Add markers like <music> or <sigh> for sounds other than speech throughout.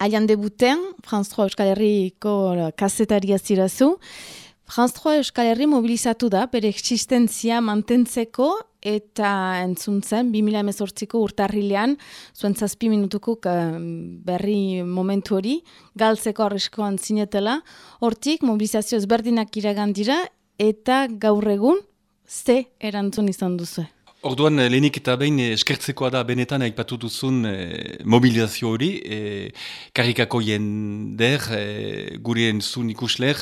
Aian debuten, Franz 3 Euskal Herriko kasetaria zirazu. Franz 3 Euskal Herri mobilizatu da, bere existentzia mantentzeko eta entzuntzen, 2018ko urtarrilean, zuen zazpi minutuko berri momentu hori, galtzeko arriskoan zinetela. Hortik, mobilizazio ezberdinak iragan dira eta gaur egun, ze erantzun izan duzu? Orduan, eh, lehenik eta behin eh, eskertzekoa da benetan aipatu duzun e, mobilizazio hori, e, karikako jender, e, gurien zun ikusler,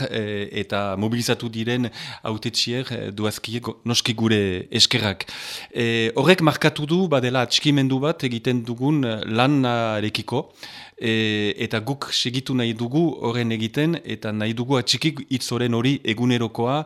eta mobilizatu diren autetxier e, duazkiek noski gure eskerrak. E, horrek markatu du, badela atxikimendu bat egiten dugun lan narekiko, e, eta guk segitu nahi dugu horren egiten, eta nahi dugu atxikik hitz horren hori egunerokoa,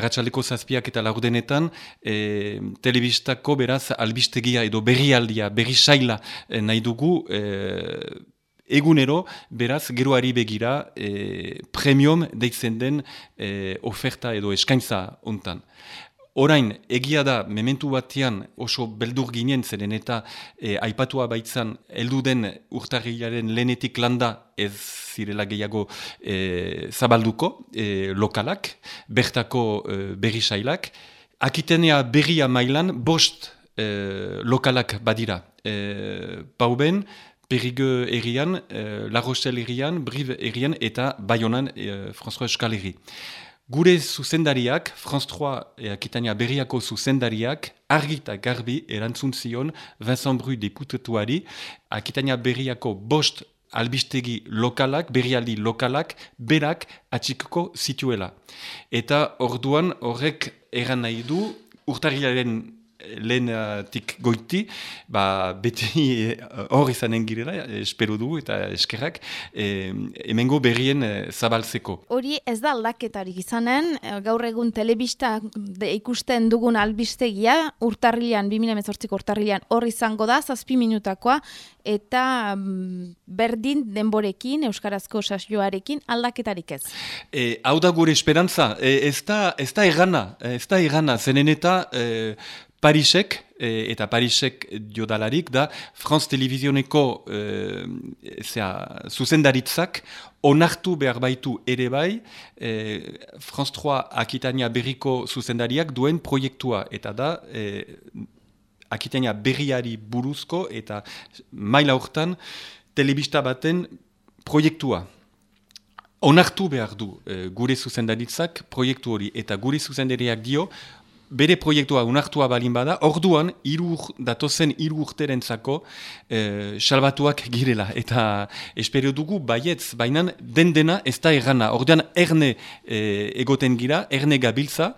agatsaleko zazpiak eta laurdenetan, e, telebistako beraz albistegia edo berrialdia, berri saila e, nahi dugu, e, Egunero, beraz, geroari begira, e, premium deitzen den e, oferta edo eskaintza hontan. Orain, egia da, mementu batean oso beldur ginen zeren eta e, aipatua baitzan heldu den urtarriaren lehenetik landa ez zirela gehiago e, zabalduko e, lokalak, bertako e, berri sailak. Akitenea berria mailan bost e, lokalak badira. E, Pauben, Perigue erian, e, La Rochelle erian, Brive erian eta Bayonan e, François Escaleri. Gure zuzendariak, Franz 3 e, Akitania berriako zuzendariak, argita garbi erantzun zion Vincent Bru deputatuari, Akitania berriako bost albistegi lokalak, berrialdi lokalak, berak atxikoko zituela. Eta orduan horrek eran nahi du, urtarriaren lehenatik goiti, ba, beti eh, hor izanen girela, espero du eta eskerrak, e, emengo berrien e, zabaltzeko. Hori ez da aldaketarik izanen, gaur egun telebista ikusten dugun albistegia, urtarrilean, 2018 urtarrilean, hor izango da, zazpi minutakoa, eta mm, berdin denborekin, Euskarazko sasioarekin, aldaketarik ez. E, hau da gure esperantza, e, ez da, ez da egana, ez da egana, zenen eta e, Parisek, e, eta Parisek jodalarik da, Franz Televizioneko e, zera, zuzendaritzak onartu behar baitu ere bai, e, Franz 3 Akitania berriko zuzendariak duen proiektua, eta da, e, Akitania berriari buruzko, eta maila hortan, telebista baten proiektua. Onartu behar du e, gure zuzendaritzak proiektu hori, eta gure zuzendariak dio, bere proiektua unartua balin bada, orduan irur, datozen iru urteren zako e, salbatuak girela. Eta espero dugu baietz, baina den dena ez da errana. Orduan erne e, egoten gira, erne gabiltza,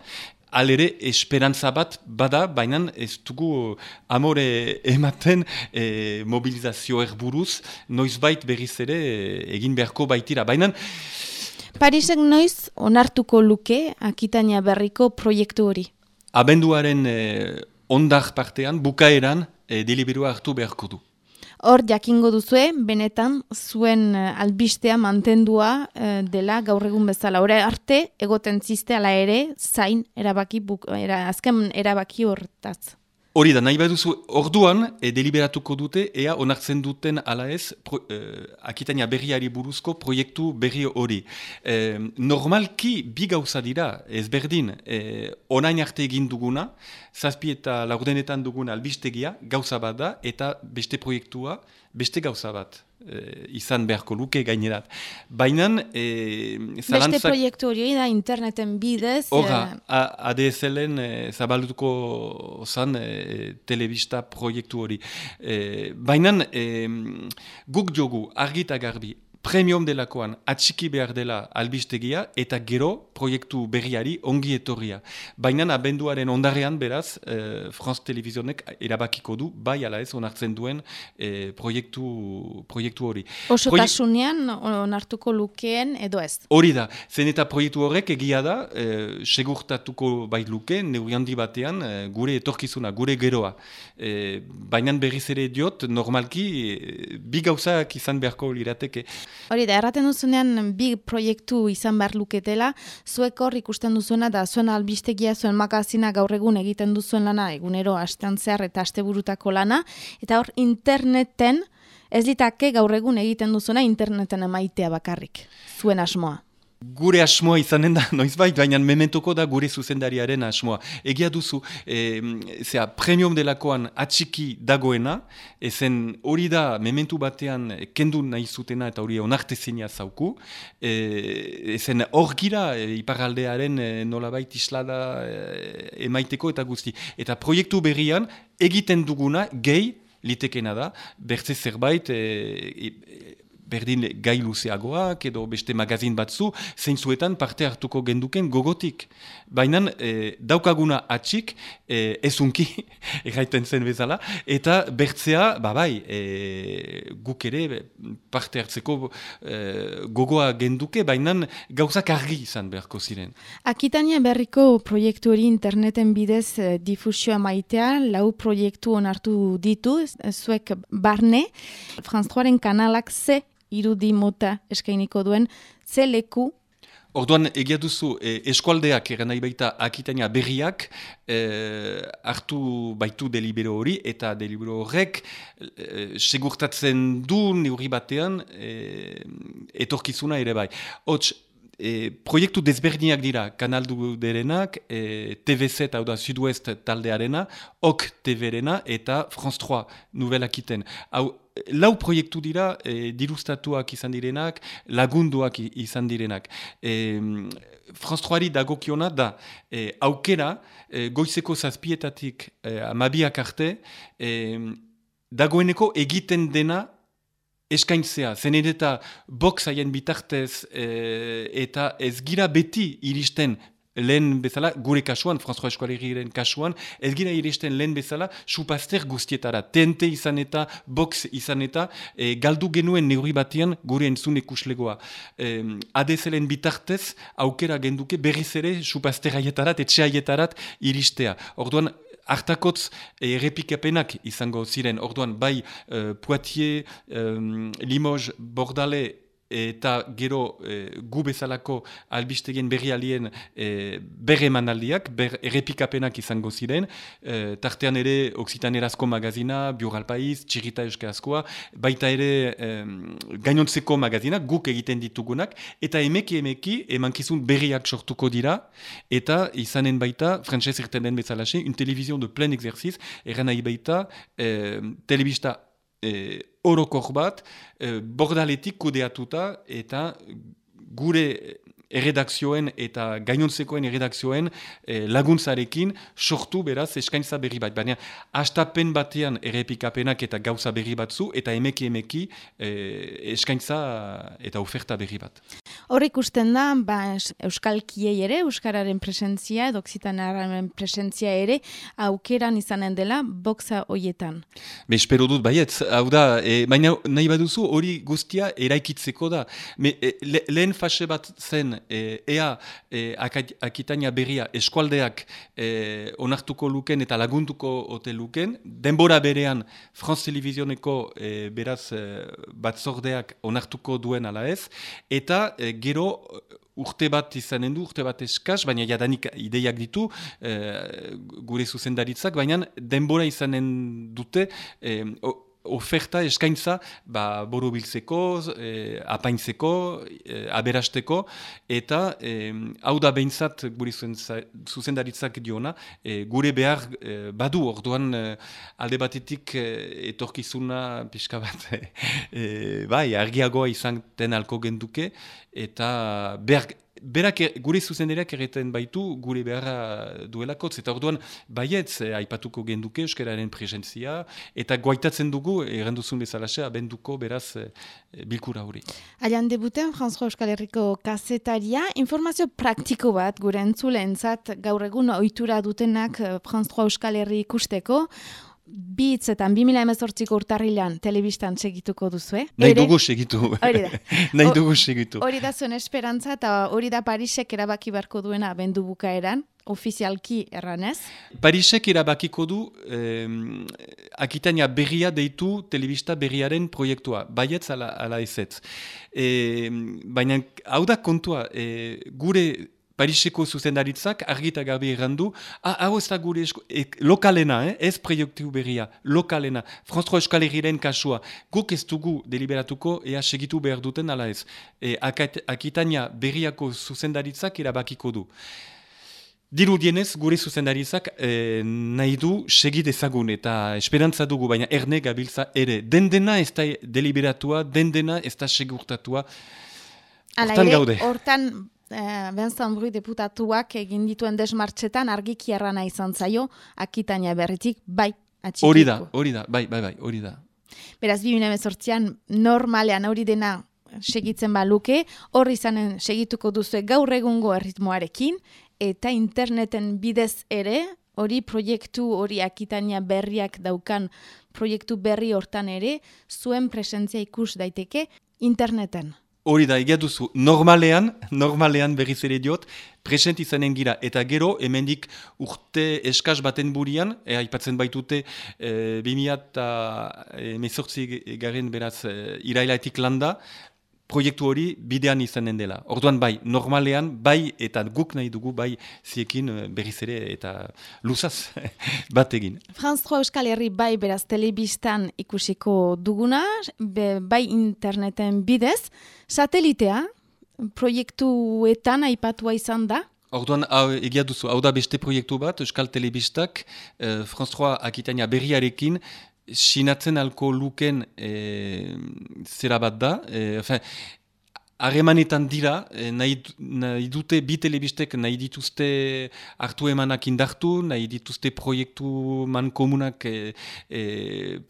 alere esperantza bat bada, baina ez dugu amore ematen e, mobilizazio erburuz, noiz bait berriz ere egin beharko baitira. Baina Parisek noiz onartuko luke Akitania berriko proiektu hori? Abenduaren eh, ondar partean, bukaeran, eh, deliberua hartu beharko du. Hor, jakingo duzue, benetan, zuen eh, albistea mantendua eh, dela gaur egun bezala. Hora arte, egoten ziste ala ere, zain, erabaki, buk, era, azken erabaki hortaz. Hori da, nahi baduzu, orduan, e, deliberatuko dute, ea onartzen duten ala ez, pro, e, akitania berriari buruzko proiektu berri hori. E, normalki, bi gauza dira, ez berdin, e, onain arte egin duguna, zazpi eta laurdenetan dugun albistegia, gauza bat da, eta beste proiektua, beste gauza bat e, izan beharko luke gainerat. Baina... E, zalantzak, Beste proiektu hori da interneten bidez. Horra, e... ADSL-en e, zabalduko zan e, telebista proiektu hori. E, Baina e, guk jogu argita garbi premium delakoan atxiki behar dela albistegia eta gero proiektu berriari ongi etorria. Baina abenduaren ondarean beraz, eh, France Televizionek erabakiko du, bai ala ez onartzen duen eh, proiektu, proiektu hori. Oso tasunean onartuko lukeen edo ez? Hori da, zen eta proiektu horrek egia da, eh, segurtatuko bai luke, neuriandi batean, eh, gure etorkizuna, gure geroa. Eh, Baina berriz ere diot, normalki, eh, bi gauzak izan beharko lirateke. Hori da, erraten duzunean bi proiektu izan behar luketela, zuek hor ikusten duzuena da zuen albistegia, zuen makazina gaur egun egiten duzuen lana, egunero astean zehar eta asteburutako lana, eta hor interneten Ez ditake gaur egun egiten duzuna interneten emaitea bakarrik, zuen asmoa. Gure asmoa izanen da, <laughs> noiz bait, baina mementuko da gure zuzendariaren asmoa. Egia duzu, e, zera, premium delakoan atxiki dagoena, ezen hori da mementu batean kendu nahi zutena eta hori onartezenia zauku, e, ezen hor gira e, iparaldearen e, nolabait islada e, emaiteko eta guzti. Eta proiektu berrian egiten duguna, gehi, litekena da, bertze zerbait, e, e, berdin gai luzeagoak edo beste magazin batzu, zeintzuetan parte hartuko genduken gogotik. Baina e, daukaguna atxik, e, ezunki, <laughs> erraiten zen bezala, eta bertzea, babai, e, guk ere parte hartzeko e, gogoa genduke, baina gauzak argi izan beharko ziren. Akitania berriko proiektu hori interneten bidez e, difusioa maitea, lau proiektu onartu ditu, zuek barne, Franz kanalak ze irudi mota eskainiko duen ze leku Orduan, egia duzu, e, eskualdeak eran nahi baita akitania berriak e, hartu baitu delibero hori eta delibero horrek e, segurtatzen du neurri batean e, etorkizuna ere bai. Hots, e, proiektu desberdinak dira, kanaldu derenak, e, TVZ, hau da, Sud-Ouest taldearena, OK TV-rena eta France 3 nuvelak iten. Hau, lau proiektu dira, e, dirustatuak izan direnak, lagunduak izan direnak. E, 3 dagokiona da, e, aukera, e, goizeko zazpietatik e, amabiak arte, e, dagoeneko egiten dena eskaintzea, zen eta box haien bitartez e, eta ez gira beti iristen lehen bezala, gure kasuan, François Eskualeriren kasuan, ez gira iristen lehen bezala, supazter guztietara, tente izan eta, box izan eta, e, galdu genuen neuri batean gure entzun ikuslegoa. E, Adezelen bitartez, aukera genduke berriz ere, supazter haietarat, etxe haietarat iristea. Orduan, hartakotz errepikapenak izango ziren, orduan bai uh, Poitiers, um, Limoges, Bordale eta gero e, gu bezalako albistegien berri alien e, berre emanaldiak, ber errepikapenak izango ziren, e, tartean ere Oksitanerazko magazina, Biural Paiz, Txirita Euskarazkoa, baita ere e, gainontzeko magazina, guk egiten ditugunak, eta emeki emeki emankizun berriak sortuko dira, eta izanen baita, frantzez irten den bezalaxe, un televizion de plen exerciz, eran nahi baita, e, telebista e, orokor bat, e, bordaletik kudeatuta eta gure erredakzioen eta gainontzekoen erredakzioen e, laguntzarekin sortu beraz eskaintza berri bat. Baina astapen batean errepikapenak eta gauza berri batzu eta emeki emeki e, eskaintza eta oferta berri bat. Hor ikusten da, ba, Euskalkiei ere, Euskararen presentzia, edo Oksitanaren presentzia ere, aukeran izanen dela, boxa hoietan. Be, espero dut, baiet, hau da, e, baina nahi baduzu, hori guztia eraikitzeko da. Me, e, le, lehen fase bat zen, e, ea, e, akitania berria, eskualdeak e, onartuko luken eta laguntuko ote luken, denbora berean, France Televizioneko e, beraz e, batzordeak onartuko duen ala ez, eta e, gero urte bat izanen du, urte bat eskaz, baina jadanik ideiak ditu e, gure zuzendaritzak, baina denbora izanen dute e, oferta eskaintza ba, boru biltzeko, e, apaintzeko, e, aberasteko, eta e, hau da behintzat gure zuzendaritzak diona, e, gure behar e, badu, orduan e, alde batetik e, etorkizuna pixka bat, <laughs> e, bai, argiagoa izan den alko genduke, eta behar berak e, gure zuzenderak erreten baitu gure beharra duelakotz. Eta orduan, baietz, eh, aipatuko genduke euskararen presentzia, eta guaitatzen dugu, erranduzun bezalaxe, abenduko beraz eh, bilkura hori. Aian debuten, Franzko Euskal Herriko kasetaria, informazio praktiko bat gure entzulentzat gaur egun ohitura dutenak eh, Franzko Euskal Herri ikusteko, Bitzetan, 2000 emezortziko urtarrilan telebistan segituko duzu, eh? Nahi dugu segitu. Hori da. <laughs> Nahi dugu segitu. Hori da zuen esperantza eta hori da Parisek erabaki beharko duena bendu bukaeran, ofizialki erranez? Parisek erabakiko du eh, akitania berria deitu telebista berriaren proiektua. Baietz ala, ala ezetz. Eh, baina hau da kontua, eh, gure Pariseko zuzendaritzak argita garbi errandu, ah, hau ez da gure esko, lokalena, eh? ez proiektu berria, lokalena, Franztro Euskal Herriren kasua, guk ez dugu deliberatuko ea segitu behar duten ala ez. E, akitania berriako zuzendaritzak erabakiko du. Diru dienez, gure zuzendaritzak e, nahi du segit ezagun eta esperantza dugu, baina erne gabiltza ere. Den dena ez da deliberatua, den dena ez da segurtatua. Hortan gaude. Hortan, eh, Benzan Brui deputatuak egin dituen desmartxetan argiki errana izan zaio, akitania berritik, bai, atxikiko. Hori da, hori da, bai, bai, bai, hori da. Beraz, bi sortzian, normalean hori dena segitzen baluke, horri izanen segituko duzu gaur egungo erritmoarekin, eta interneten bidez ere, hori proiektu hori akitania berriak daukan proiektu berri hortan ere, zuen presentzia ikus daiteke interneten. Hori da, egia duzu, normalean, normalean berriz ere diot, present izanen gira, eta gero, hemendik urte eskaz baten burian, e, aipatzen baitute, e, 2000 eta e, garen beraz e, irailaetik landa, proiektu hori bidean izanen dela. Orduan bai, normalean, bai eta guk nahi dugu, bai ziekin eh, berriz ere eta luzaz <laughs> bat egin. Franz Troa Euskal Herri bai beraz telebistan ikusiko duguna, bai interneten bidez, satelitea proiektuetan aipatua izan da? Orduan, hau, egia duzu, hau da beste proiektu bat, Euskal Telebistak, eh, Franz Troa Akitania berriarekin, sinatzen alko luken e, zera bat da, e, Harremanetan dira, eh, nahi, nahi dute bi telebistek nahi dituzte hartu emanak indartu, nahi dituzte proiektu man komunak e,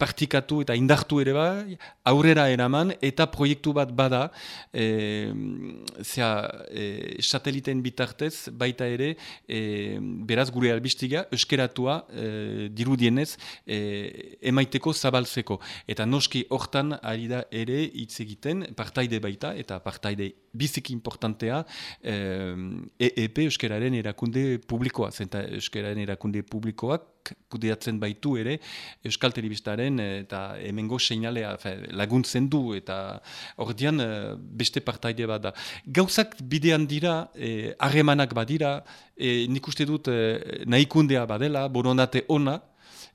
partikatu eta indartu ere bai, aurrera eraman, eta proiektu bat bada, e, zera, e, sateliten bitartez, baita ere, e, beraz gure albistiga, euskeratua, e, dirudienez, e, emaiteko zabaltzeko. Eta noski hortan ari da ere hitz egiten, partaide baita, eta partaide partaide biziki importantea EEP e Euskararen erakunde publikoa, zenta Euskararen erakunde publikoak kudeatzen baitu ere Euskal Telebistaren eta hemengo seinalea laguntzen du eta ordian eh, beste partaide bat da. Gauzak bidean dira, eh, harremanak badira, e, nik uste dut nahikundea badela, boronate ona,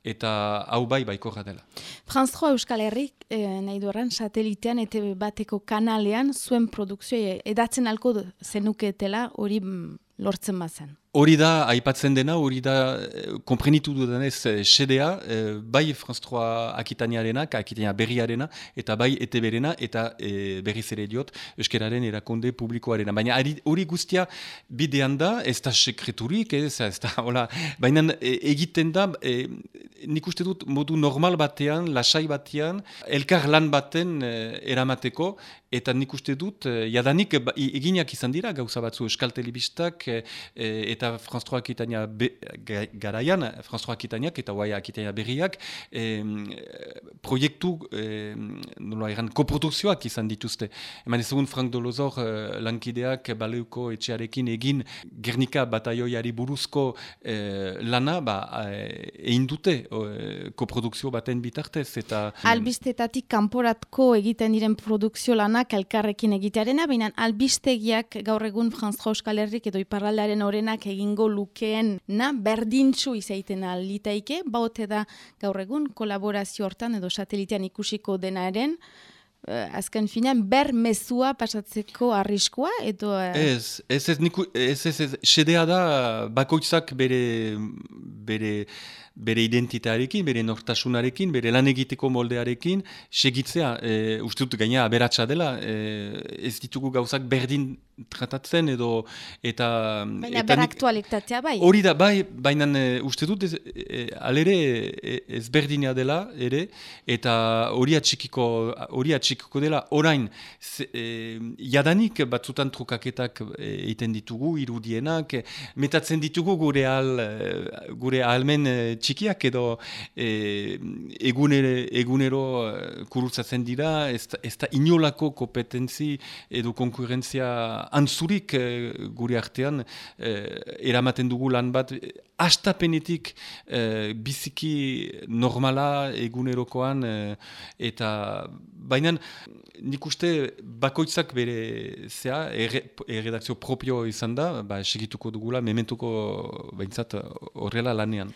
eta hau bai baikorra dela. Franz Joa Euskal Herrik, eh, nahi duaren, satelitean eta bateko kanalean zuen produkzioa edatzen alko zenuketela hori mm, lortzen bazen. Hori da, aipatzen dena, hori da, eh, komprenitu dudanez, eh, sedea, eh, bai Franz 3 akitaniarena, akitania berriarena, eta bai ete berena, eta e, berriz ere diot, euskeraren erakonde publikoarena. Baina hori guztia bidean da, ez da sekreturik, ez, ez da, hola, baina egiten da, e, nik uste dut modu normal batean, lasai batean, elkar lan baten eramateko, eta nik uste dut, jadanik ba, eginak izan dira, gauza batzu euskal telebistak, eta eta Franz 3 Akitania garaian, Franz 3 Akitaniak eta Guai Akitania berriak, e, proiektu, e, nola eran, koprodukzioak izan dituzte. Eman ezagun Frank Dolozor e, lankideak baleuko etxearekin egin Gernika bataioiari buruzko e, lana, ba, egin dute e, koprodukzio baten bitartez. Eta, Albistetatik kanporatko egiten diren produkzio lanak elkarrekin egitearena, baina albistegiak gaur egun Franz Euskal Herrik edo iparraldaren orenak egingo lukeen na berdintzu izaiten alitaike, baute da gaur egun kolaborazio hortan edo satelitean ikusiko dena eren, Uh, azken finean, ber mezua pasatzeko arriskoa, edo... Uh... Ez, ez ez, niku, ez, ez, ez, sedea da bakoitzak bere, bere, bere identitarekin, bere nortasunarekin, bere lan egiteko moldearekin, segitzea, e, uste dut gaina aberatsa dela, e, ez ditugu gauzak berdin tratatzen edo eta baina beraktualitatea bai hori da bai baina e, uste dut ez, e, alere e, ezberdina dela ere eta hori atxikiko hori atxikiko dela. Orain e, jadanik batzutan trukaketak egiten ditugu irudienak metatzen ditugu gure al gure almen txikiak edo e, egunero, egunero kurutzatzen dira. Ez, ez da inolako kompetentzi edo konkurrentzia antzurik e, gure artean e, eramaten dugu lan bat astapenetik e, biziki normala egunerokoan e, eta baina nik uste bakoitzak bere zea erredakzio propio izan da ba, segituko dugula mementuko behintzat horrela lanean.